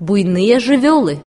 буйные живелы.